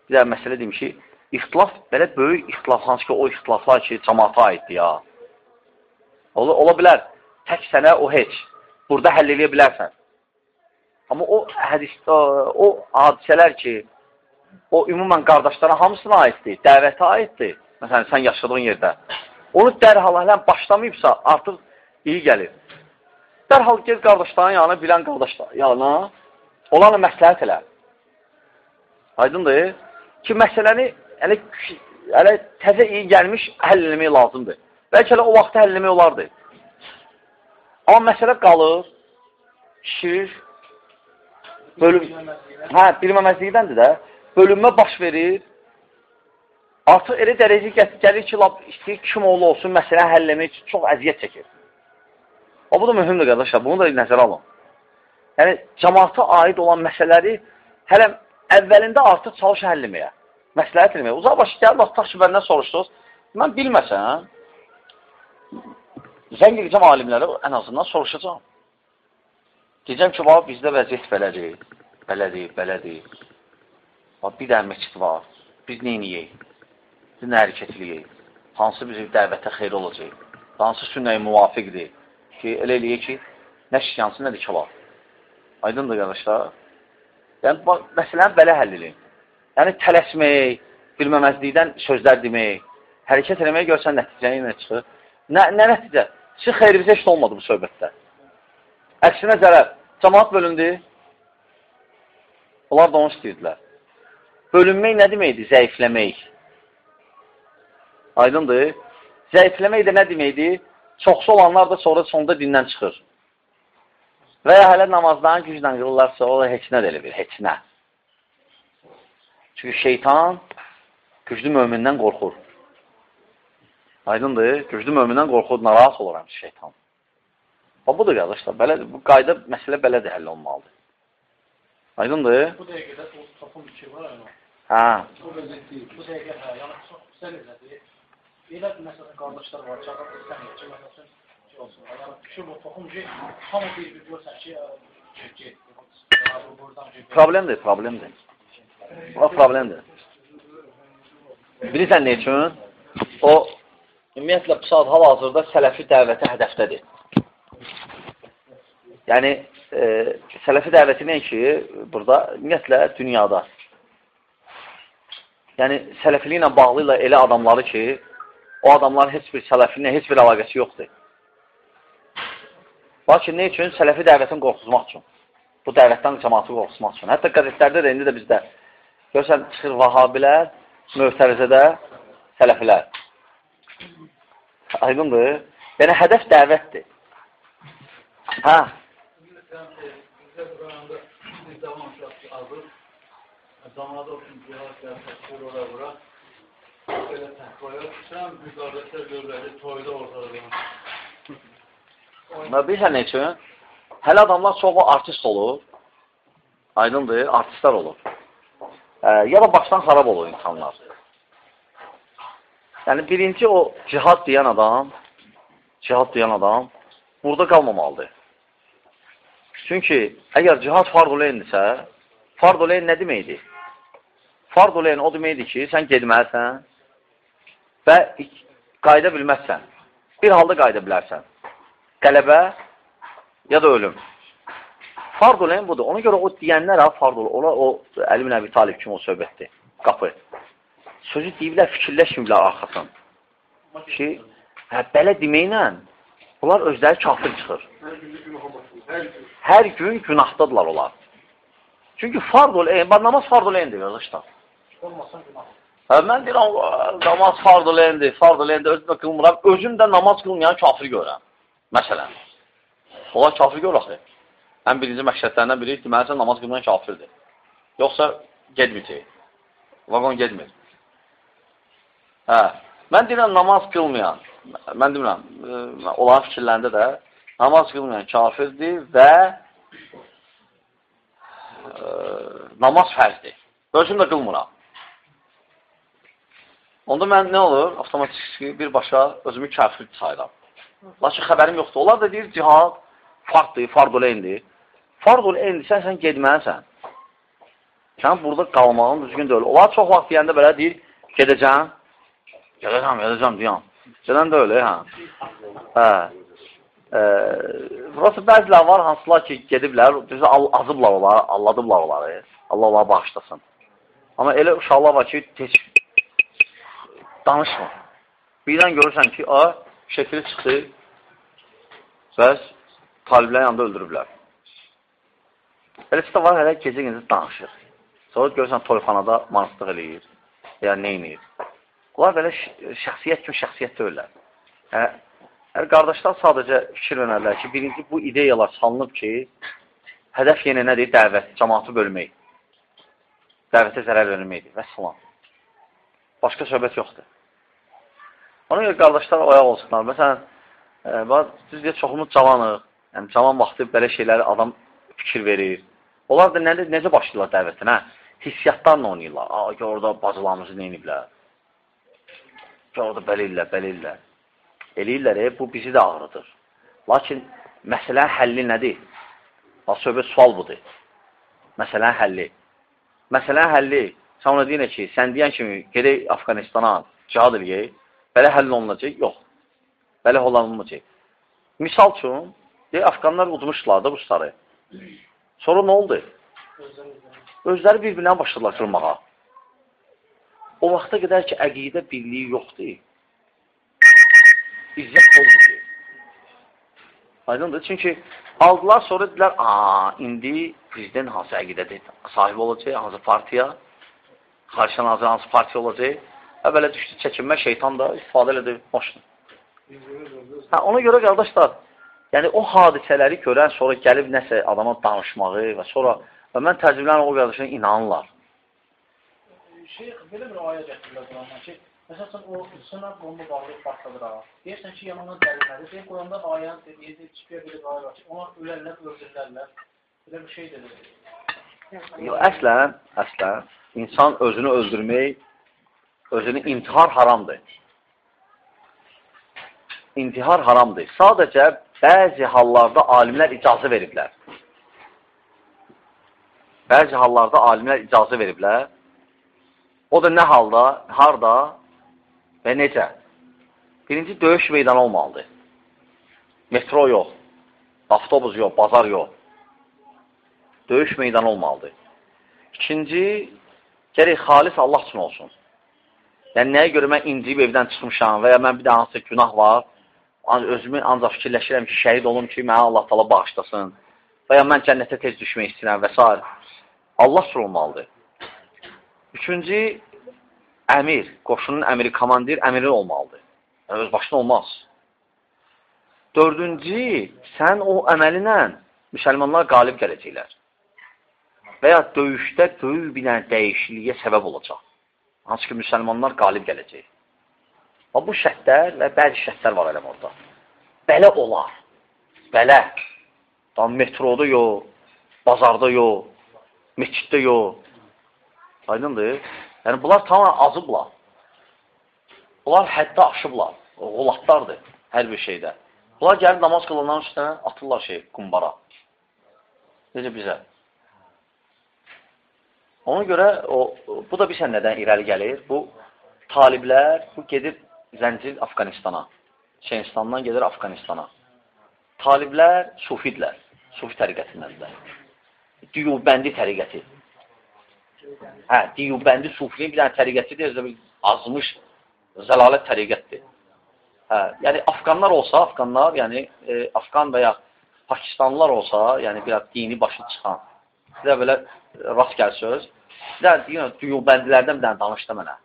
bir dənə məsələ deyim ki, ixtilaf, belə böyük ixtilaf, hansı ki, o ixtilaflar ki, cəmaata aiddir ya. Ola, ola bilər, tək sənə o heç. Burada həll edə bilərsən. Amma o hədis, o, o hadisələr ki, o ümumən qardaşlara hamısına aiddir, dəvətə aiddir. Məsələn, sən yaşadığın yerdə. Onu dərhal hələn başlamayıbsa, artıq iyi gəlir. Dərhal gez qardaşların yanına, bilən qardaşlar yanına, onlarla məsləhət elə. Aydındır? Ki, məsələni elə, elə təzə iyi gəlmiş həll eləmək lazımdır. Bəlkə elə o vaxtda həll eləmək olardı. Amma məsələ qalır, şir, bölüm, hə, bilməməzlikdəndir də, bölünmə baş verir, artıq elə dərəcə gəlir ki, lab, istəyir kim oğlu olsun, məsələ həll eləmək üçün çox əziyyət çəkir. O, bu da mühümdür, qardaşlar, bunu da nəzərə alın. Yəni, cəmaata aid olan məsələləri hələ əvvəlində artıq çalış həll eləməyə, məsləhət eləməyə. Uzaq başı gəl, bax, tax ki, bəndən soruşdunuz, mən bilməsəm, zəng edəcəm alimləri, ən azından soruşacam. Deyəcəm ki, bax, bizdə vəziyyət belədir, belədir, belədir. Bax, bir dənə məscid var. Biz? Biz nə hərəkət edəyik? Hansı bizim dəvətə xeyr olacaq? Hansı sünnəyə müvafiqdir? Ki, elə eləyək ki, nə şiyansın, nə də kəlar. Aydındır, qardaşlar. Yəni, bax, məsələni belə həll edin. Yəni, tələsmək, bilməməzlikdən sözlər demək, hərəkət eləməyə görsən nəticəni nə çıxır? Nə, nə nəticə? Sizin xeyrinizə heç olmadı bu söhbətdə. Əksinə zərər. Cəmaat bölündü. Onlar da onu istəyirdilər. Bölünmək nə deməkdir? Zəifləmək. Aydındır. Zəifləmək də nə deməkdir? Çoxsu olanlar da sonra sonda dindən çıxır. Və ya hələ namazdan güclə qılırlarsa, o da heç nə də elə bir, heç nə. Çünki şeytan güclü mömindən qorxur. Aydındır, güclü mömindən qorxur, narahat olur həmsi şeytan. Və budur qardaşlar, belə, bu qayda məsələ belədir həll olmalıdır. Aydındır? Bu dəqiqədə o topun içi var yəni. Hə. Bu dəqiqə hə, yəni güzel vəziyyəti. Elə məsələn qardaşlar var, çağır sən ki, məsələn şey olsun. Yəni düşür o toxum ki, hamı bir bir görsən ki. Problemdir, problemdir. O problemdir. Bilirsən nə üçün? O, ümumiyyətlə, bu saat hal-hazırda sələfi dəvəti hədəfdədir. Yəni, e, sələfi dəvəti nə ki, burada, ümumiyyətlə, dünyada. Yəni, sələfili ilə bağlı ilə elə adamları ki, o adamların heç bir sələfinlə heç bir əlaqəsi yoxdur. Lakin nə üçün? Sələfi dəvətin qorxuzmaq üçün. Bu dəvətdən cəmatı qorxuzmaq üçün. Hətta qəzetlərdə də, indi də bizdə görsən, çıxır vahabilər, möhtərizədə sələfilər. Aydındır? Yəni, hədəf dəvətdir. Hə? Zamanda olsun, cihaz gəlsə, ora bura. Belə təhvaya düşsən, qardaşlar görürləri toyda ortada. Və bilirsən nə üçün? Hələ adamlar çoxu artist olur. Aydındır, artistlər olur. E, ya da başdan xarab olur insanlar. Yəni, birinci o cihad deyən adam, cihad deyən adam burada qalmamalıdır. Çünki əgər cihad farduleyndirsə, farduleyn nə deməkdir? Farduleyn o deməkdir ki, sən gedməlisən və qayda bilməzsən. Bir halda qayda bilərsən. Qələbə ya da ölüm. Farduleyn budur. Ona görə o deyənlər ha, fardul, ona o Əli bin Əbi Talib kimi o söhbətdir. Qapı. Sözü deyiblər, fikirləşməyiblər arxasın. Ki, hə, belə deməklə bunlar özləri kafir çıxır. Hər gün günahdadılar onlar. Çünki fardul eyn, bax namaz fardul eyndir qardaşlar. Olmasan günah. Hə, mən deyirəm, namaz fardul eyndir, fardul eyndir, özüm də qılmıram. Özüm də namaz qılmayan kafir görürəm. Məsələn. Onlar kafir görür axı. Ən birinci məqsədlərindən biri deməli, sən namaz qılmayan kafirdir. Yoxsa gedməyəcək. Vaqon gedmir. Hə. Mən deyirəm, namaz qılmayan, mən demirəm, e, olan fikirlərində də namaz qılmayan kafirdir və e, namaz fərzdir. Özüm də qılmıram. Onda mən nə olur? Avtomatik birbaşa özümü kafir sayıram. Lakin xəbərim yoxdur. Onlar da deyir, cihad farddır, fardul eyndir. Fardul eyndir, sən, sən gedməlisən. Sən burada qalmağın düzgün deyil. Onlar çox vaxt deyəndə belə deyir, gedəcəm, gedəcəm, gedəcəm, deyəm. Gedən də öyle, hə. Hə. E, burası bəzilər var, hansılar ki, gediblər, düzü azıblar onları, alladıblar onları. Allah onları bağışlasın. Amma elə uşaqlar var ki, heç danışma. Birdən görürsən ki, a, şəkili çıxdı, bəs taliblərin yanında öldürüblər. Eləsi də var, hələ gecə-gecə danışır. Sonra görürsən, toyxanada maraqlıq eləyir, ya nə inir. Onlar belə şəxsiyyət kimi şəxsiyyət deyirlər. Hə, qardaşlar sadəcə fikir önərlər ki, birinci bu ideyalar salınıb ki, hədəf yenə nədir? Dəvət, cəmaatı bölmək. Dəvətə zərər verməkdir və salam. Başqa söhbət yoxdur. Ona görə qardaşlar oyaq olsunlar. Məsələn, e, düz deyək, çoxumuz cavanıq. Yəni, cavan vaxtı belə şeyləri adam fikir verir. Onlar da necə, necə başlayırlar dəvətinə? Hissiyatlarla oynayırlar. Aa, ki, orada bacılarımızı neyniblər? Ki, orada belə illər, belə illər. Eləyirlər, e, bu bizi də ağrıdır. Lakin məsələnin həlli nədir? Bax, söhbət sual budur. Məsələnin həlli. Məsələnin həlli sən ona deyinə ki, sən deyən kimi gedək Afqanistana cihad eləyək, belə həll olunacaq? Yox. Belə olunmayacaq. Misal üçün, deyək, Afqanlar udmuşdular da bu sarı. Sonra nə oldu? Özləri bir-birinə başladılar qırmağa. O vaxta qədər ki, əqidə birliyi yoxdur. İzzət oldu ki. Aydındır. Çünki aldılar, sonra dedilər, aa, indi prezident hansı əqidədir sahib olacaq, hansı partiya, xarşı nazir hansı partiya olacaq. Və belə düşdü çəkinmə, şeytan da istifadə elədi boşdur. Hə, ona görə qardaşlar, yəni o hadisələri görən, sonra gəlib nəsə adama danışmağı və sonra və mən təcrübələn o qardaşına inanırlar. Şeyx, belə bir ayə gətirirlər Qurandan ki, məsələn, o sınaq bomba bağlayıb partladır ağa. Deyirsən ki, yanından dəlinədir. Deyir, Quranda dediyi, deyir, çıxıyor bir ayə var ki, ona ölərlər, öldürürlərlər. Belə bir şey dedi. Yox, əslən, əslən, insan özünü öldürmək, özünü intihar haramdır. İntihar haramdır. Sadəcə bəzi hallarda alimlər icazə veriblər. Bəzi hallarda alimlər icazə veriblər. O da nə halda, harda və necə? Birinci, döyüş meydanı olmalıdır. Metro yox, avtobus yox, bazar yox. Döyüş meydanı olmalıdır. İkinci, gərək xalis Allah üçün olsun. Yəni, nəyə görə mən inciyib evdən çıxmışam və ya mən bir də hansı günah var, özümü ancaq fikirləşirəm ki, şəhid olum ki, mənə Allah tala bağışlasın və ya mən cənnətə tez düşmək istəyirəm və s. Allah üçün olmalıdır. Üçüncü, əmir, qoşunun əmiri, komandir əmiri olmalıdır. Yəni, öz başına olmaz. Dördüncü, sən o əməlinlə müsəlmanlar qalib gələcəklər. Və ya döyüşdə döyü bilən dəyişikliyə səbəb olacaq. Hansı ki, müsəlmanlar qalib gələcək. Və bu şərtlər və bəzi şərtlər var eləm orada. Belə olar. Belə. Tam metroda yox, bazarda yox, meçiddə yox. Aydındır. Yəni, bunlar tamam azıblar. Bunlar həddə aşıblar. Qolatlardır hər bir şeydə. Bunlar gəlib namaz qılanların üstünə atırlar şey, qumbara. Necə bizə? Ona görə o, bu da bir sən nədən irəli gəlir? Bu taliblər bu gedir zəncir Afqanistana. Çenistandan gedir Afqanistana. Taliblər sufidlər. Sufi təriqətindəndirlər. Diyubəndi təriqəti. Hə, Diyubəndi sufiliyin bir dənə təriqətidir, azmış zəlalət təriqətdir. Hə, yəni Afqanlar olsa, Afqanlar, yəni e, Afqan və ya Pakistanlılar olsa, yəni biraz dini başı çıxan, sizə belə rast gəl söz, sizə diyubəndilərdən bir dənə danışdı mənə.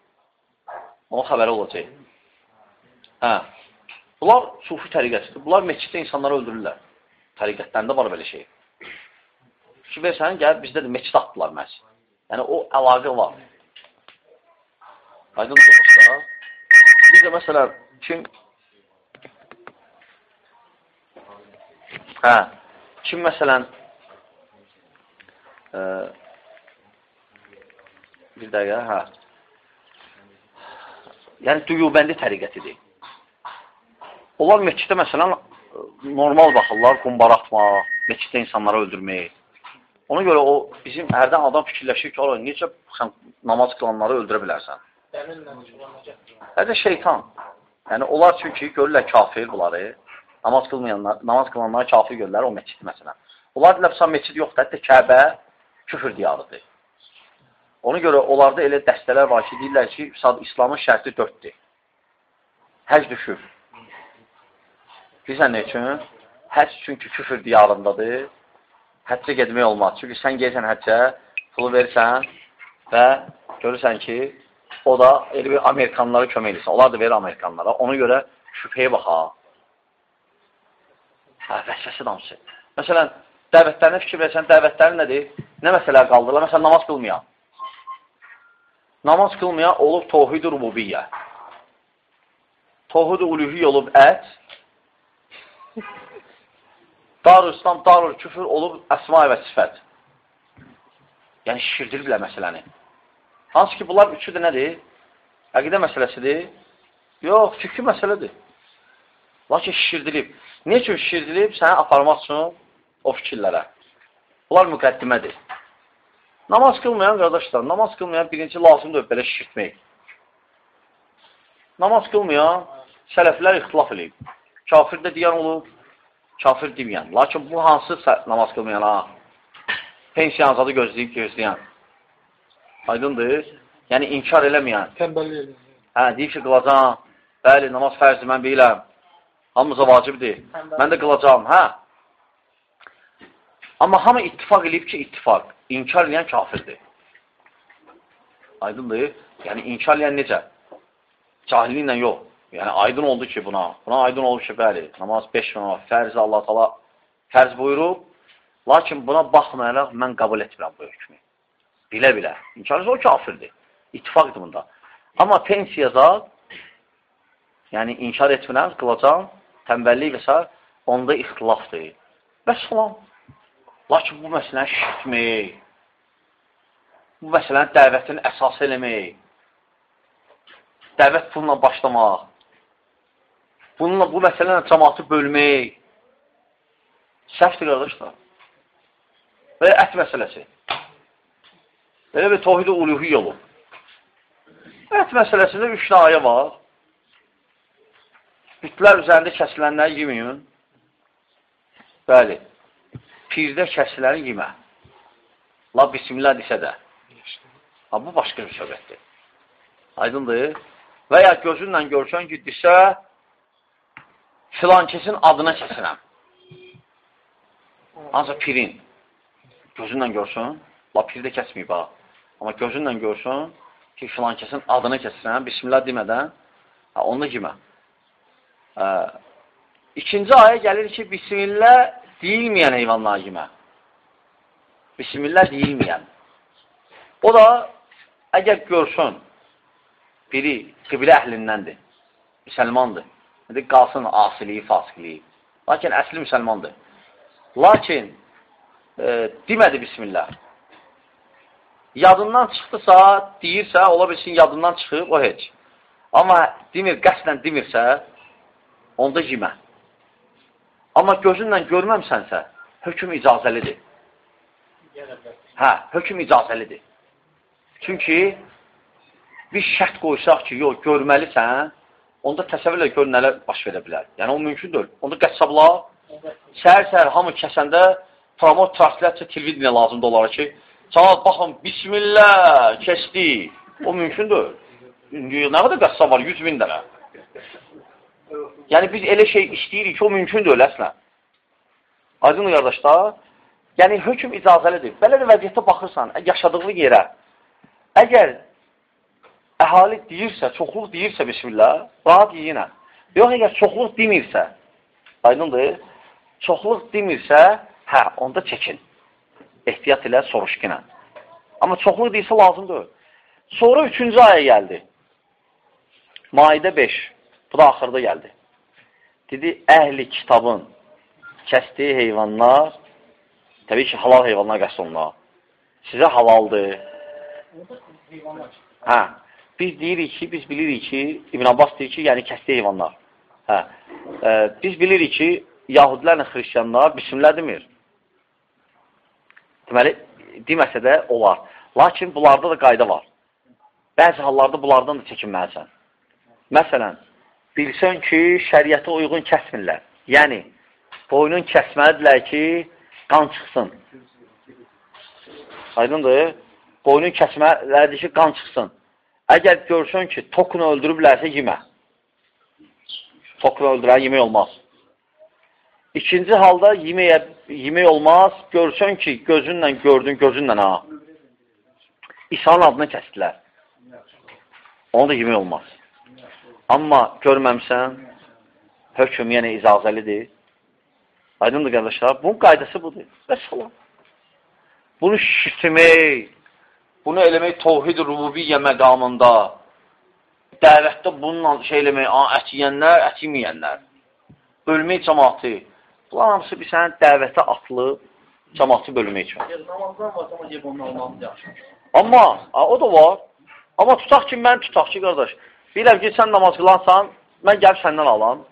Onun xəbəri olacaq. Hə, bunlar sufi təriqətidir. Bunlar meçiddə insanları öldürürlər. Təriqətlərində var belə şey. Ki, versən, gəlib bizdə də meçid atdılar məhz. Yəni, o əlaqə var. Aydın tutmuşda. Bir də məsələn, kim hə, kim məsələn bir dəqiqə, hə yəni duyubəndi təriqətidir. Onlar meçiddə məsələn normal baxırlar, qumbara atmaq, meçiddə insanları öldürmək. Ona görə o bizim hərdən adam fikirləşir ki, ola, necə sən namaz qılanları öldürə bilərsən? Hədə şeytan. Yəni onlar çünki görürlər kafir bunları. Namaz qılmayanlar, namaz qılanları kafir görürlər o məscid məsələn. Onlar deyirlər, sən məscid yoxdur, hətta Kəbə küfür diyarıdır. Ona görə onlarda elə dəstələr var ki, deyirlər ki, İslamın şərti dörddür. Həc düşür. Bilirsən nə üçün? Həc çünki küfür diyarındadır həccə getmək olmaz. Çünki sən gelsən həccə, pulu verirsən və görürsən ki, o da elə bir Amerikanlara kömək edirsən. Onlar da verir Amerikanlara. Ona görə şübhəyə baxa. Hə, vəsvəsə damsı. Məsələn, dəvətlərinə fikir versən, dəvətləri nədir? Nə məsələ qaldırırlar? Məsələn, namaz qılmayan. Namaz qılmayan olub tohid-i rububiyyə. Tohid-i uluhiyyə olub ət, Darül İslam, darül küfür olub əsma və sifət. Yəni, şişirdiriblər məsələni. Hansı ki, bunlar üçü də nədir? Əqidə məsələsidir. Yox, fikri məsələdir. Lakin şişirdirib. Niyə üçün şişirdirib? Səni aparmaq üçün o fikirlərə. Bunlar müqəddimədir. Namaz qılmayan qardaşlar, namaz qılmayan birinci lazımdır belə şişirtmək. Namaz qılmayan sələflər ixtilaf edib. Kafir də deyən olub, kafir deməyən. Lakin bu hansı namaz qılmayan ha? Pensiya azadı gözləyib gözləyən. Aydındır. Yəni inkar eləməyən. Tənbəllik eləyir. Hə, deyib ki, qılacam. Bəli, namaz fərzdir, mən bilirəm. Hamımıza vacibdir. Mən də qılacam, hə? Amma hamı ittifak eləyib ki, ittifak. İnkar eləyən kafirdir. Aydındır. Yəni, inkar eləyən necə? Cahilliklə yox. Yəni, aydın oldu ki, buna. Buna aydın oldu ki, bəli, namaz 5 namaz, fərz Allah tala fərz buyurub. Lakin buna baxmayaraq mən qəbul etmirəm bu hökmü. Bilə-bilə. İnkarız o kafirdir. İttifaqdır bunda. Amma pensiya zat, yəni inkar etmirəm, qılacam, tənbəllik və s. onda ixtilafdır. Və salam. Lakin bu məsələni şişitmək, bu məsələni dəvətin əsas eləmək, dəvət bununla başlamaq, bununla bu məsələni cəmatı bölmək, səhvdir qardaşlar. Və ət məsələsi. Belə bir tohid-i uluhi olub. Ət məsələsində üç ayə var. Bütlər üzərində kəsilənləri yeməyin. Bəli. Pirdə kəsiləni yemə. La bismillah desə də. Ha, bu başqa bir söhbətdir. Aydındır. Və ya gözünlə görsən ki, desə, filan kesin adına kəsinəm. Ancaq pirin. Gözünlə görsün. La pirdə kəsməyib ha. Amma gözünlə görsün ki, filan kesin adını kəsinəm. Bismillah demədən, ha, onu yemə. İkinci ayə gəlir ki, Bismillah deyilməyən heyvanlar yemə. Bismillah deyilməyən. O da əgər görsün, biri qiblə əhlindəndir, müsəlmandır. İndi qalsın asiliyi, fasikliyi. Lakin əsli müsəlmandır. Lakin e, demədi Bismillah. Yadından çıxdısa, deyirsə, ola bilsin yadından çıxıb, o heç. Amma demir, qəsdən demirsə, onda yemə. Amma gözünlə görməmsənsə, hökm icazəlidir. Hə, hökm icazəlidir. Çünki bir şərt qoysaq ki, yox, görməlisən, onda təsəvvürlə gör nələr baş verə bilər. Yəni, o mümkündür. Onda qəssablar səhər-səhər hamı kəsəndə promote translasiya televiziya lazımdır onlara ki, sana baxın, bismillah, kəsdi. O mümkündür. Nə qədər qəssab var? 100 min dənə. Yəni, biz elə şey istəyirik ki, o mümkündür əslən. Aydın qardaşlar, yəni hökm icazəlidir. Belə də vəziyyətdə baxırsan, yaşadığın yerə, əgər əhali deyirsə, çoxluq deyirsə, bismillah, rahat yiyinə. Yox, əgər çoxluq demirsə, aydındır, çoxluq demirsə, hə, onda çəkin. Ehtiyat ilə, soruşqinə. Amma çoxluq deyirsə, lazımdır. Sonra üçüncü aya gəldi. Maidə 5. Bu da axırda gəldi. Dedi, əhli kitabın kəsdiyi heyvanlar, təbii ki, halal heyvanlar qəsd olunlar. Sizə halaldır. Hə, biz deyirik ki, biz bilirik ki, İbn Abbas deyir ki, yəni kəsdiyi heyvanlar. Hə, e, biz bilirik ki, yahudilərlə xristiyanlar bismillah demir. Deməli, deməsə də olar. Lakin bunlarda da qayda var. Bəzi hallarda bunlardan da çəkinməlisən. Məsələn, bilsən ki, şəriətə uyğun kəsmirlər. Yəni, boynun kəsməlidirlər ki, qan çıxsın. Aydındır? Boynun kəsməlidir ki, qan çıxsın. Əgər görsün ki, tokunu öldürüblərsə, yemə. Tokunu öldürən yemək olmaz. İkinci halda yeməyə, yemək olmaz. Görsün ki, gözünlə gördün, gözünlə ha. İsa'nın adını kəsdilər. Onu da yemək olmaz. Amma görməmsən, hökm yenə icazəlidir. Aydındır qardaşlar, bunun qaydası budur. Və salam. Bunu şişirtmək, bunu eləmək tohid rububiyyə məqamında, dəvətdə bununla şey eləmək, ət yiyənlər, ət yeməyənlər, bölmək cəmatı, bunlar hamısı bir sənin dəvətə atılıb, cəmatı bölmək üçün. Amma, o da var. Amma tutaq ki, mən tutaq ki, qardaş, bilirəm ki, sən namaz qılansan, mən gəlib səndən alam.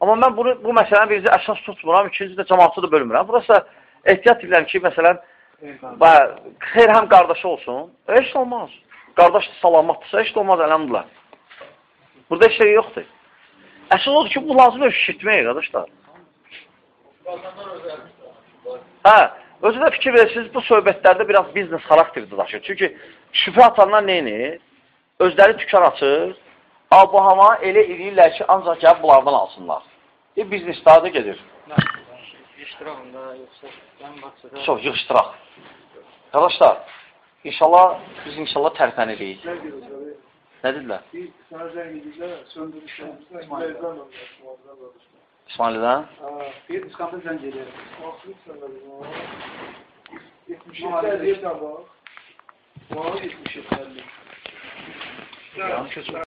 Amma mən bunu, bu məsələni birinci əsas tutmuram, ikinci də cəmatı da bölmürəm. Burası ehtiyat edirəm ki, məsələn, Və xeyr həm qardaşı olsun. Heç olmaz. Qardaş salamatdırsa heç olmaz əlhamdülillah. Burada heç şey yoxdur. Əsas odur ki, bu lazım eşitmək, qardaşlar. Hə, özü də fikir verirsiniz, bu söhbətlərdə biraz biznes xarakterdə daşır. Çünki şübhə atanlar neyini? Özləri tükar açır, ab-hava elə eləyirlər ki, ancaq gəlib bunlardan alsınlar. E, gedir. İştirakında yoxsa mən məqsədə Çox yığışdıraq. Qardaşlar, inşallah, biz inşallah tərpənirik. Nə dedilər? İsmail'dən? Bir diskantı zəng edir. Baxırsan da bizim. 77 50 bax. Var 77 50. No.